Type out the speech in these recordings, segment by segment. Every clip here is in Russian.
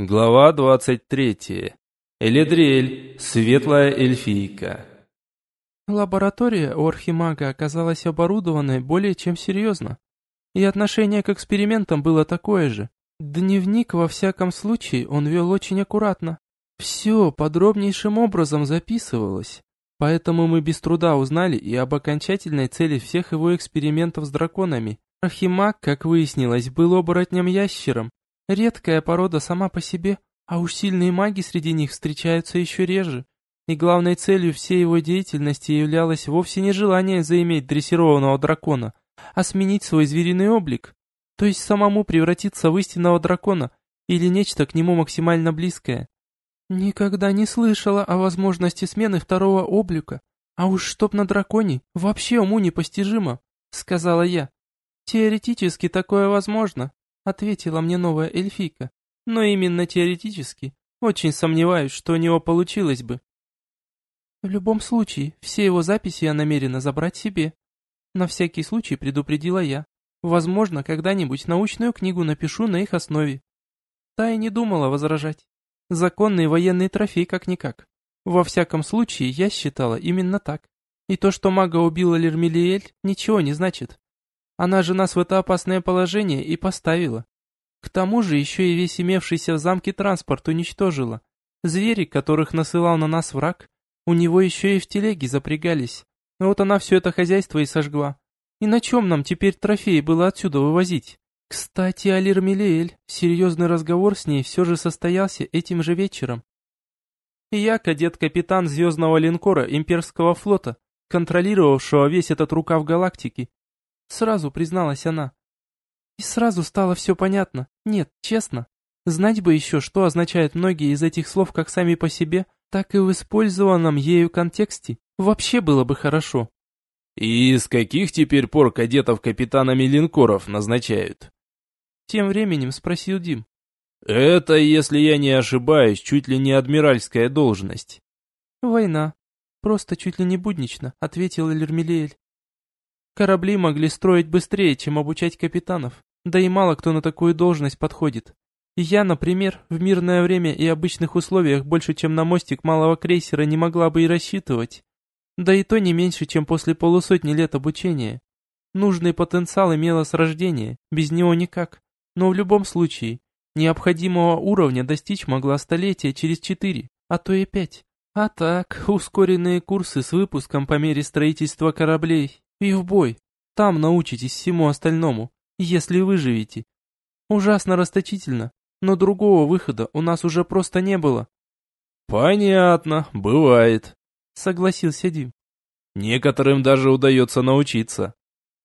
Глава 23. Эледриэль, светлая эльфийка. Лаборатория у Архимага оказалась оборудованной более чем серьезно. И отношение к экспериментам было такое же. Дневник, во всяком случае, он вел очень аккуратно. Все подробнейшим образом записывалось. Поэтому мы без труда узнали и об окончательной цели всех его экспериментов с драконами. Архимаг, как выяснилось, был оборотнем-ящером, Редкая порода сама по себе, а уж сильные маги среди них встречаются еще реже. И главной целью всей его деятельности являлось вовсе не желание заиметь дрессированного дракона, а сменить свой звериный облик, то есть самому превратиться в истинного дракона или нечто к нему максимально близкое. Никогда не слышала о возможности смены второго облика, а уж чтоб на драконе, вообще уму непостижимо, сказала я. Теоретически такое возможно, ответила мне новая эльфийка. Но именно теоретически. Очень сомневаюсь, что у него получилось бы. В любом случае, все его записи я намерена забрать себе. На всякий случай предупредила я. Возможно, когда-нибудь научную книгу напишу на их основе. Та и не думала возражать. Законный военный трофей как-никак. Во всяком случае, я считала именно так. И то, что мага убила Лермелиэль, ничего не значит. Она же нас в это опасное положение и поставила. К тому же еще и весь имевшийся в замке транспорт уничтожила. Звери, которых насылал на нас враг, у него еще и в телеге запрягались. Вот она все это хозяйство и сожгла. И на чем нам теперь трофеи было отсюда вывозить? Кстати, Алир Милеэль, серьезный разговор с ней все же состоялся этим же вечером. Я, кадет-капитан звездного линкора имперского флота, контролировавшего весь этот рукав галактики, Сразу призналась она. И сразу стало все понятно. Нет, честно. Знать бы еще, что означают многие из этих слов как сами по себе, так и в использованном ею контексте. Вообще было бы хорошо. И с каких теперь пор кадетов капитанами линкоров назначают? Тем временем спросил Дим. Это, если я не ошибаюсь, чуть ли не адмиральская должность. Война. Просто чуть ли не буднично, ответил Лермелиэль. Корабли могли строить быстрее, чем обучать капитанов, да и мало кто на такую должность подходит. Я, например, в мирное время и обычных условиях больше, чем на мостик малого крейсера не могла бы и рассчитывать. Да и то не меньше, чем после полусотни лет обучения. Нужный потенциал имело с рождения, без него никак. Но в любом случае, необходимого уровня достичь могла столетия через четыре, а то и пять. А так, ускоренные курсы с выпуском по мере строительства кораблей и в бой. Там научитесь всему остальному, если выживете. Ужасно расточительно, но другого выхода у нас уже просто не было. Понятно, бывает, согласился Дим. Некоторым даже удается научиться.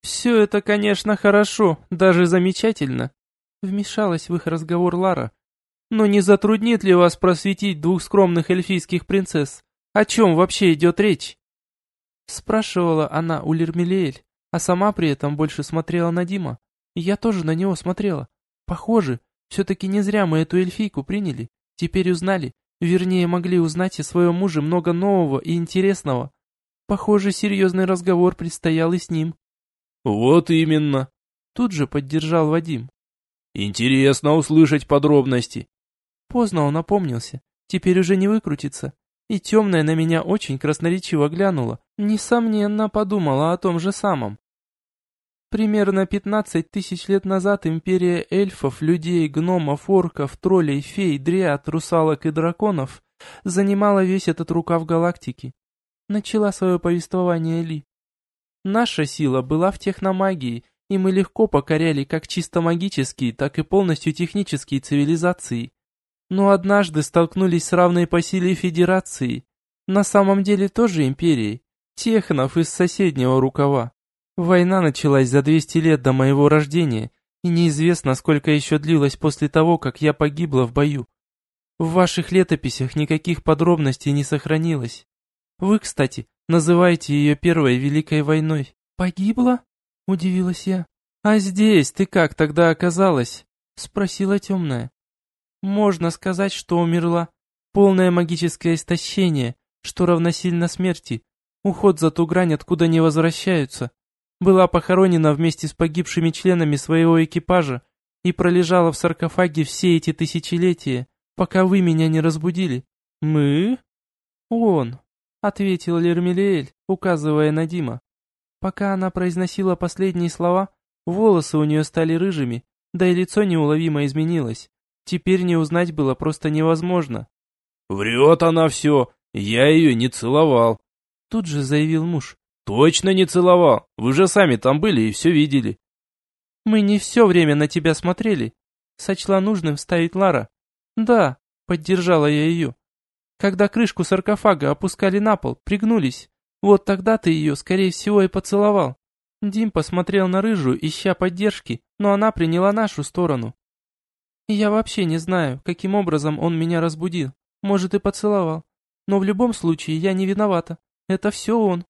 Все это, конечно, хорошо, даже замечательно. Вмешалась в их разговор Лара. Но не затруднит ли вас просветить двух скромных эльфийских принцесс? О чем вообще идет речь? Спрашивала она у Лермелиэль, а сама при этом больше смотрела на Дима. И я тоже на него смотрела. Похоже, все-таки не зря мы эту эльфийку приняли. Теперь узнали, вернее могли узнать о своем муже много нового и интересного. Похоже, серьезный разговор предстоял и с ним. Вот именно. Тут же поддержал Вадим. Интересно услышать подробности. Поздно он опомнился. Теперь уже не выкрутится. И темная на меня очень красноречиво глянула, несомненно подумала о том же самом. Примерно 15 тысяч лет назад империя эльфов, людей, гномов, орков, троллей, фей, дриад, русалок и драконов занимала весь этот рукав галактики. Начала свое повествование Ли. Наша сила была в техномагии, и мы легко покоряли как чисто магические, так и полностью технические цивилизации но однажды столкнулись с равной по силе Федерацией, на самом деле тоже империей, технов из соседнего рукава. Война началась за 200 лет до моего рождения, и неизвестно, сколько еще длилась после того, как я погибла в бою. В ваших летописях никаких подробностей не сохранилось. Вы, кстати, называете ее Первой Великой войной. Погибла? Удивилась я. А здесь ты как тогда оказалась? Спросила темная. Можно сказать, что умерла. Полное магическое истощение, что равносильно смерти. Уход за ту грань, откуда не возвращаются. Была похоронена вместе с погибшими членами своего экипажа и пролежала в саркофаге все эти тысячелетия, пока вы меня не разбудили». «Мы?» «Он», — ответил Лермелиэль, указывая на Дима. Пока она произносила последние слова, волосы у нее стали рыжими, да и лицо неуловимо изменилось. Теперь не узнать было просто невозможно. «Врет она все, я ее не целовал», — тут же заявил муж. «Точно не целовал, вы же сами там были и все видели». «Мы не все время на тебя смотрели», — сочла нужным вставить Лара. «Да», — поддержала я ее. «Когда крышку саркофага опускали на пол, пригнулись. Вот тогда ты ее, скорее всего, и поцеловал». Дим посмотрел на рыжую, ища поддержки, но она приняла нашу сторону. Я вообще не знаю, каким образом он меня разбудил. Может, и поцеловал. Но в любом случае я не виновата. Это все он.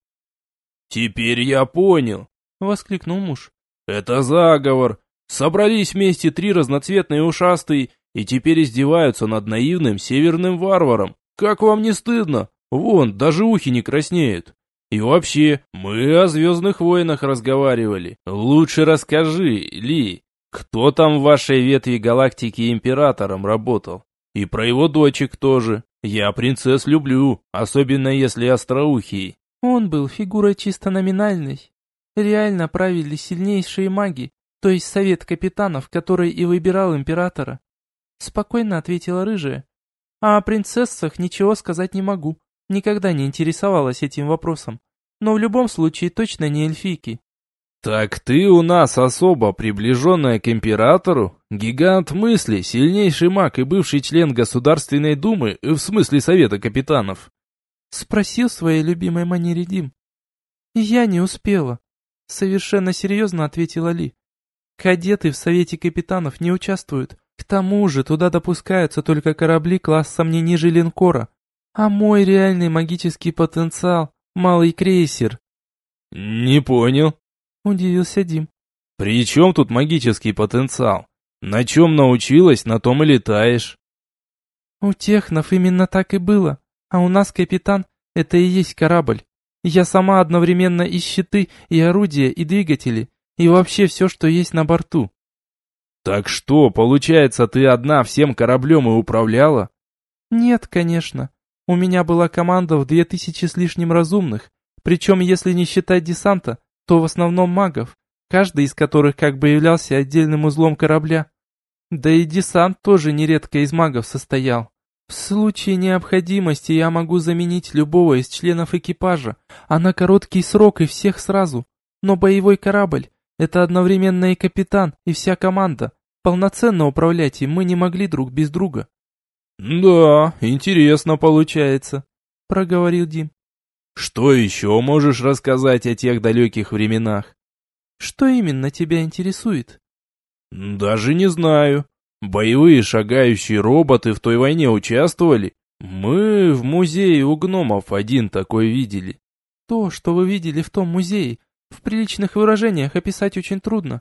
«Теперь я понял», — воскликнул муж. «Это заговор. Собрались вместе три разноцветные ушастые и теперь издеваются над наивным северным варваром. Как вам не стыдно? Вон, даже ухи не краснеют. И вообще, мы о Звездных войнах разговаривали. Лучше расскажи, Ли, кто там в вашей ветви галактики императором работал? И про его дочек тоже. Я принцесс люблю, особенно если остроухий. Он был фигурой чисто номинальной. Реально правили сильнейшие маги, то есть совет капитанов, который и выбирал императора. Спокойно ответила рыжая. А о принцессах ничего сказать не могу. Никогда не интересовалась этим вопросом. Но в любом случае точно не эльфийки. «Так ты у нас особо приближенная к императору? Гигант мысли, сильнейший маг и бывший член Государственной Думы, в смысле Совета Капитанов?» Спросил своей любимой манере Дим. «Я не успела», — совершенно серьезно ответила Ли. «Кадеты в Совете Капитанов не участвуют. К тому же туда допускаются только корабли классом не ниже линкора. А мой реальный магический потенциал — малый крейсер». «Не понял», — удивился Дим. «При чем тут магический потенциал? На чем научилась, на том и летаешь». «У технов именно так и было, а у нас капитан — это и есть корабль. Я сама одновременно и щиты, и орудия, и двигатели, и вообще все, что есть на борту». «Так что, получается, ты одна всем кораблем и управляла?» «Нет, конечно. У меня была команда в две тысячи с лишним разумных, причем, если не считать десанта, то в основном магов, каждый из которых как бы являлся отдельным узлом корабля. Да и десант тоже нередко из магов состоял. В случае необходимости я могу заменить любого из членов экипажа, а на короткий срок и всех сразу. Но боевой корабль — это одновременно и капитан, и вся команда. Полноценно управлять им мы не могли друг без друга. «Да, интересно получается», — проговорил Дим. Что еще можешь рассказать о тех далеких временах? Что именно тебя интересует? Даже не знаю. Боевые шагающие роботы в той войне участвовали? Мы в музее у гномов один такой видели. То, что вы видели в том музее, в приличных выражениях описать очень трудно.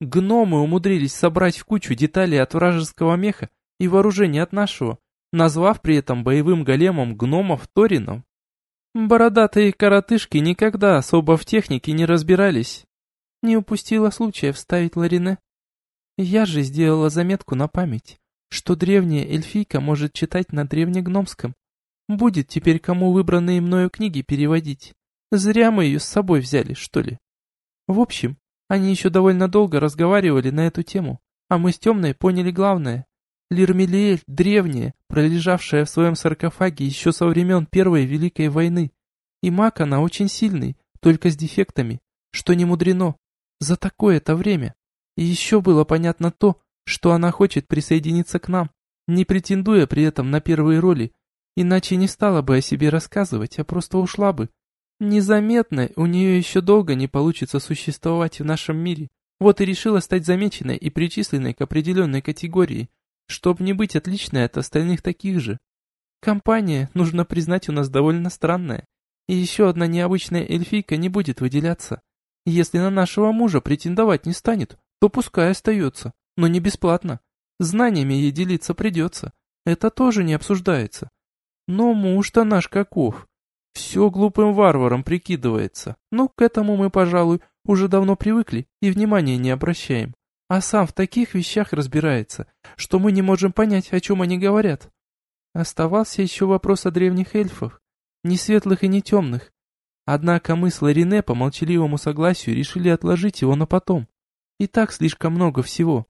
Гномы умудрились собрать в кучу детали от вражеского меха и вооружения от нашего, назвав при этом боевым големом гномов Торином. Бородатые коротышки никогда особо в технике не разбирались. Не упустила случая вставить Ларине. Я же сделала заметку на память, что древняя эльфийка может читать на древнегномском. Будет теперь кому выбранные мною книги переводить. Зря мы ее с собой взяли, что ли. В общем, они еще довольно долго разговаривали на эту тему, а мы с Темной поняли главное. Лирмелиэль древняя, пролежавшая в своем саркофаге еще со времен Первой Великой войны. И маг она очень сильный, только с дефектами, что не мудрено. За такое-то время. И еще было понятно то, что она хочет присоединиться к нам, не претендуя при этом на первые роли, иначе не стала бы о себе рассказывать, а просто ушла бы. Незаметно у нее еще долго не получится существовать в нашем мире. Вот и решила стать замеченной и причисленной к определенной категории – чтобы не быть отличной от остальных таких же. Компания, нужно признать, у нас довольно странная. И еще одна необычная эльфийка не будет выделяться. Если на нашего мужа претендовать не станет, то пускай остается, но не бесплатно. Знаниями ей делиться придется. Это тоже не обсуждается. Но муж-то наш каков. Все глупым варваром прикидывается. Ну, к этому мы, пожалуй, уже давно привыкли и внимания не обращаем. А сам в таких вещах разбирается, что мы не можем понять, о чем они говорят. Оставался еще вопрос о древних эльфах, не светлых и не темных. Однако мы с Ларине по молчаливому согласию решили отложить его на потом. И так слишком много всего.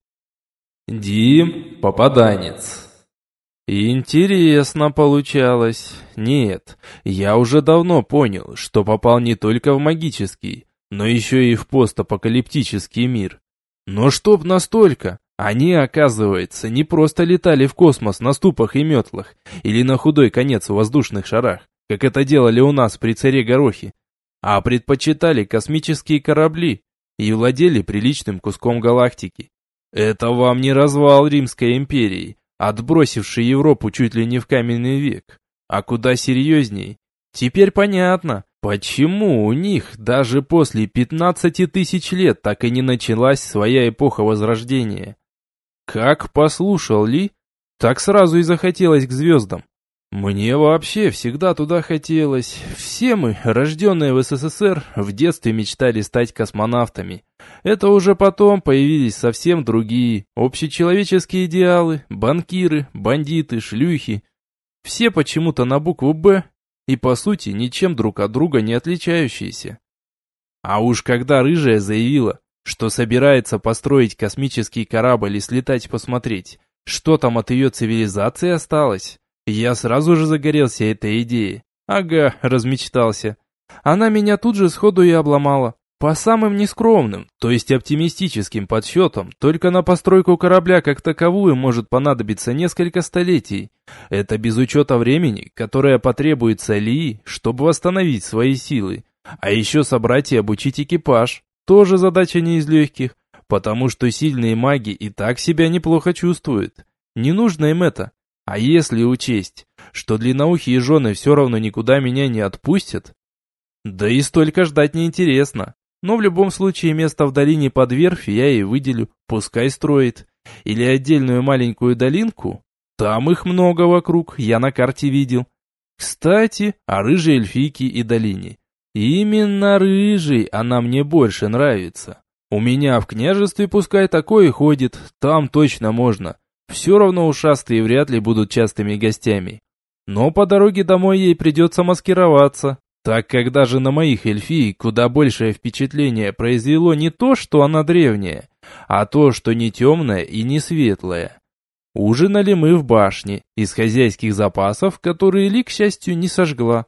Дим – попаданец. Интересно получалось. Нет, я уже давно понял, что попал не только в магический, но еще и в постапокалиптический мир. Но чтоб настолько, они, оказывается, не просто летали в космос на ступах и метлах, или на худой конец в воздушных шарах, как это делали у нас при царе Горохе, а предпочитали космические корабли и владели приличным куском галактики. Это вам не развал Римской империи, отбросивший Европу чуть ли не в каменный век, а куда серьезней. Теперь понятно, почему у них даже после 15 тысяч лет так и не началась своя эпоха Возрождения. Как послушал Ли, так сразу и захотелось к звездам. Мне вообще всегда туда хотелось. Все мы, рожденные в СССР, в детстве мечтали стать космонавтами. Это уже потом появились совсем другие, общечеловеческие идеалы, банкиры, бандиты, шлюхи. Все почему-то на букву «Б» и, по сути, ничем друг от друга не отличающиеся. А уж когда Рыжая заявила, что собирается построить космический корабль и слетать посмотреть, что там от ее цивилизации осталось. Я сразу же загорелся этой идеей. Ага, размечтался. Она меня тут же сходу и обломала. По самым нескромным, то есть оптимистическим подсчетам, только на постройку корабля как таковую может понадобиться несколько столетий. Это без учета времени, которое потребуется Ли, чтобы восстановить свои силы. А еще собрать и обучить экипаж. Тоже задача не из легких, потому что сильные маги и так себя неплохо чувствуют. Не нужно им это. А если учесть, что длинноухие жены все равно никуда меня не отпустят? Да и столько ждать неинтересно. Но в любом случае место в долине под верфь я и выделю, пускай строит. Или отдельную маленькую долинку. Там их много вокруг, я на карте видел. Кстати, о рыжей эльфийке и долине. Именно рыжий она мне больше нравится. У меня в княжестве пускай такое ходит, там точно можно. Все равно ушастые вряд ли будут частыми гостями. Но по дороге домой ей придется маскироваться, так как даже на моих эльфий куда большее впечатление произвело не то, что она древняя, а то, что не темная и не светлая. Ужинали мы в башне, из хозяйских запасов, которые Ли, к счастью, не сожгла.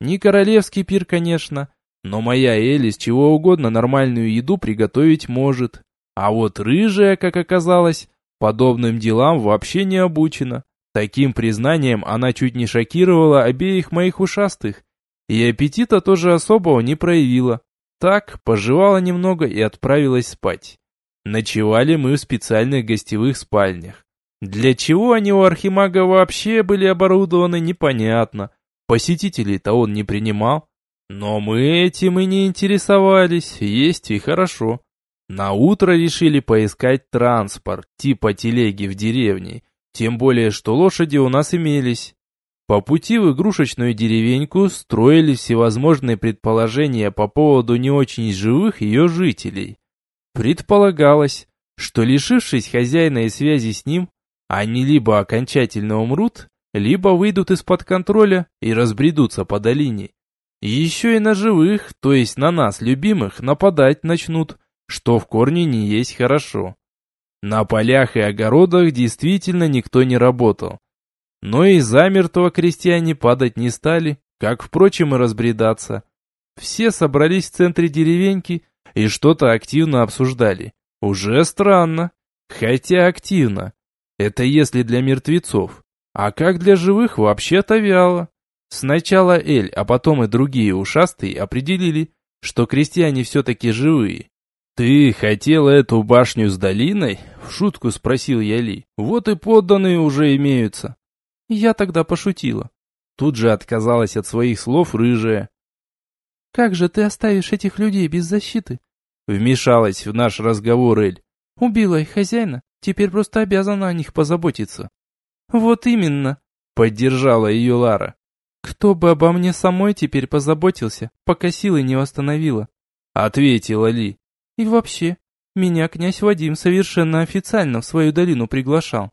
Не королевский пир, конечно, но моя Элис чего угодно нормальную еду приготовить может. А вот рыжая, как оказалось, подобным делам вообще не обучена. Таким признанием она чуть не шокировала обеих моих ушастых. И аппетита тоже особого не проявила. Так, пожевала немного и отправилась спать. Ночевали мы в специальных гостевых спальнях. Для чего они у архимага вообще были оборудованы, непонятно. Посетителей-то он не принимал. Но мы этим и не интересовались, есть и хорошо. На утро решили поискать транспорт, типа телеги в деревне, тем более, что лошади у нас имелись. По пути в игрушечную деревеньку строили всевозможные предположения по поводу не очень живых ее жителей. Предполагалось, что лишившись хозяина и связи с ним, они либо окончательно умрут, либо выйдут из-под контроля и разбредутся по долине. Еще и на живых, то есть на нас, любимых, нападать начнут, что в корне не есть хорошо. На полях и огородах действительно никто не работал. Но и замертво крестьяне падать не стали, как, впрочем, и разбредаться. Все собрались в центре деревеньки и что-то активно обсуждали. Уже странно. Хотя активно. Это если для мертвецов. А как для живых вообще-то вяло. Сначала Эль, а потом и другие ушастые определили, что крестьяне все-таки живые. «Ты хотела эту башню с долиной?» — в шутку спросил я Ли. «Вот и подданные уже имеются». Я тогда пошутила. Тут же отказалась от своих слов рыжая. «Как же ты оставишь этих людей без защиты?» Вмешалась в наш разговор Эль. «Убила их хозяина, теперь просто обязана о них позаботиться». «Вот именно», — поддержала ее Лара. «Кто бы обо мне самой теперь позаботился, пока силы не восстановила?» Ответила Ли. «И вообще, Меня князь Вадим совершенно официально в свою долину приглашал.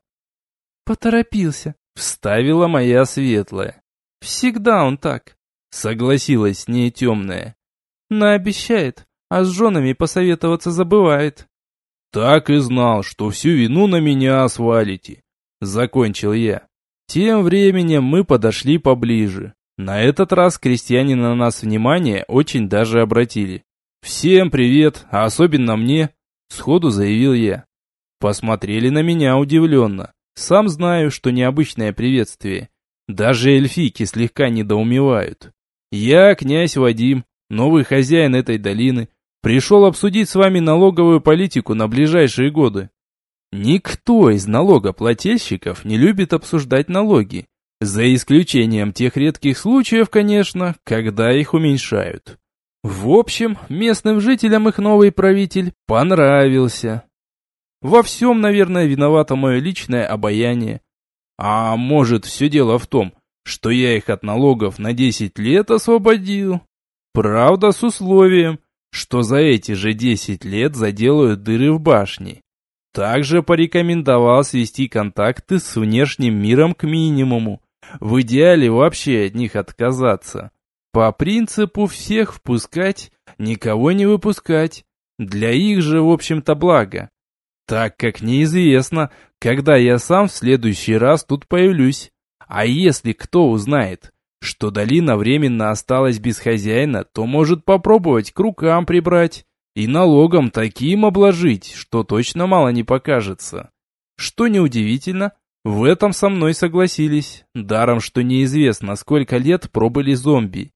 Поторопился, вставила моя светлая. Всегда он так. Согласилась с ней темная. Наобещает, а с женами посоветоваться забывает. Так и знал, что всю вину на меня свалите. Закончил я. Тем временем мы подошли поближе. На этот раз крестьяне на нас внимание очень даже обратили. «Всем привет, а особенно мне», — сходу заявил я. Посмотрели на меня удивленно. Сам знаю, что необычное приветствие. Даже эльфийки слегка недоумевают. Я, князь Вадим, новый хозяин этой долины, пришел обсудить с вами налоговую политику на ближайшие годы. Никто из налогоплательщиков не любит обсуждать налоги, за исключением тех редких случаев, конечно, когда их уменьшают. В общем, местным жителям их новый правитель понравился. Во всем, наверное, виновато мое личное обаяние. А может, все дело в том, что я их от налогов на 10 лет освободил? Правда, с условием, что за эти же 10 лет заделают дыры в башне. Также порекомендовал свести контакты с внешним миром к минимуму, в идеале вообще от них отказаться. По принципу всех впускать, никого не выпускать. Для их же, в общем-то, блага. Так как неизвестно, когда я сам в следующий раз тут появлюсь. А если кто узнает, что долина временно осталась без хозяина, то может попробовать к рукам прибрать и налогом таким обложить, что точно мало не покажется. Что неудивительно, в этом со мной согласились, даром что неизвестно, сколько лет пробыли зомби.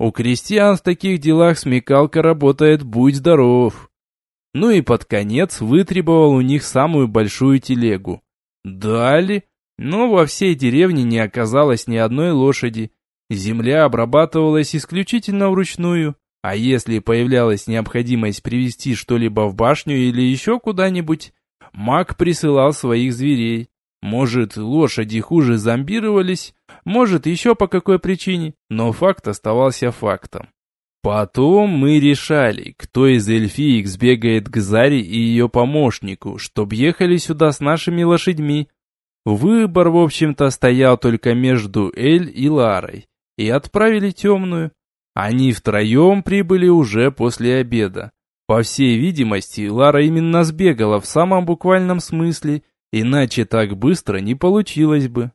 У крестьян в таких делах смекалка работает «будь здоров». Ну и под конец вытребовал у них самую большую телегу. Дали, но во всей деревне не оказалось ни одной лошади. Земля обрабатывалась исключительно вручную, а если появлялась необходимость привезти что-либо в башню или еще куда-нибудь, маг присылал своих зверей. Может, лошади хуже зомбировались, может, еще по какой причине, но факт оставался фактом. Потом мы решали, кто из эльфиек сбегает к Заре и ее помощнику, чтоб ехали сюда с нашими лошадьми. Выбор, в общем-то, стоял только между Эль и Ларой, и отправили темную. Они втроем прибыли уже после обеда. По всей видимости, Лара именно сбегала в самом буквальном смысле Иначе так быстро не получилось бы.